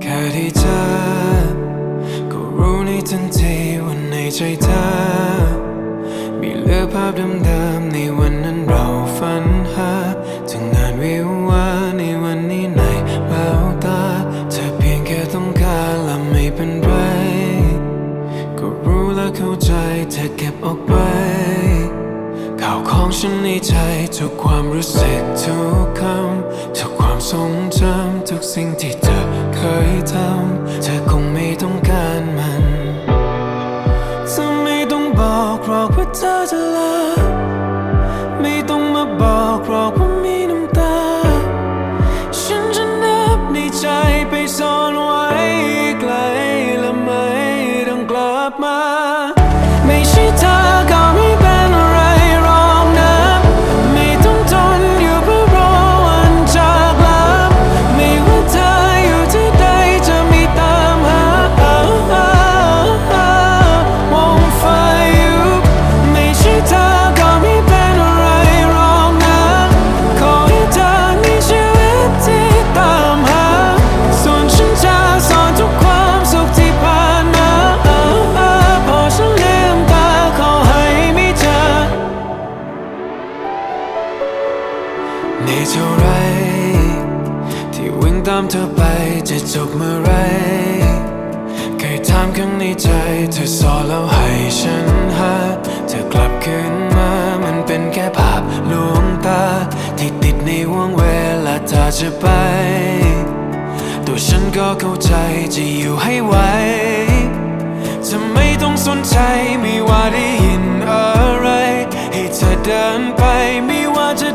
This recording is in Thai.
แค่ที่เจอก็รู้ในทันทีว่าในใจเธอ มีเลือภาพดิๆในวันนั้นเราฝันหาถึงงานวิวาในวันนี้ในแววตา เธอเพียงแค่ต้องการละไม่เป็นไร ก็รู้และเข้าใจเธอเก็บออกไว้ ข่าวของฉันในใจทุกความรู้สึกทุกคำทุกความทรงจำทุกสิ่งที่เธอเคยทำเธอคงไม่ต้องการมันเธอไม่ต้องบอกหรอกว่าเธอจะลาไม่ต้องมาบอกหรอกว่ามีน้ำตา ฉันจะนับในใจไปซ่อน เท่าไร ที่วิ่งตามเธอไปจะจบเมื่อไรใครถามข้างในใจ เธอสอนแล้วให้ฉันหา เธอกลับคืนมา มันเป็นแค่ภาพลวงตา ที่ติดในวงเวลาเธอจะไป ตัวฉันก็เข้าใจจะอยู่ให้ไหวจะไม่ต้องสนใจไม่ว่าได้ยินอะไร ให้เธอเดินไปไม่ว่าจะ